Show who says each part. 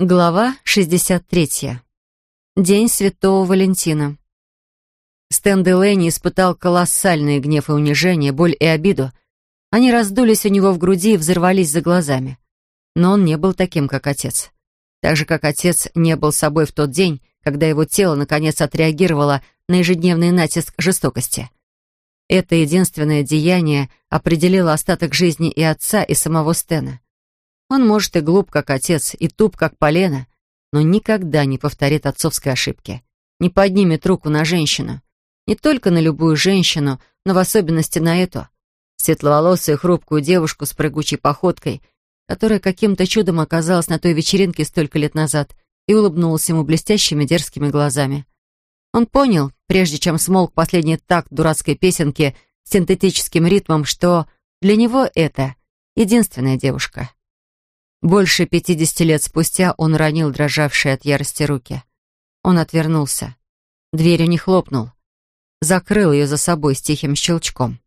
Speaker 1: Глава 63. День Святого Валентина. Стэн Делэйни испытал колоссальный гнев и унижение, боль и обиду. Они раздулись у него в груди и взорвались за глазами. Но он не был таким, как отец. Так же, как отец не был собой в тот день, когда его тело наконец отреагировало на ежедневный натиск жестокости. Это единственное деяние определило остаток жизни и отца, и самого Стэна. Он, может, и глуп, как отец, и туп, как полено, но никогда не повторит отцовской ошибки. Не поднимет руку на женщину. Не только на любую женщину, но в особенности на эту. Светловолосую хрупкую девушку с прыгучей походкой, которая каким-то чудом оказалась на той вечеринке столько лет назад и улыбнулась ему блестящими дерзкими глазами. Он понял, прежде чем смолк последний такт дурацкой песенки с синтетическим ритмом, что для него это единственная девушка. Больше пятидесяти лет спустя он ранил дрожавшие от ярости руки. Он отвернулся. Дверью не хлопнул. Закрыл ее за собой с тихим щелчком.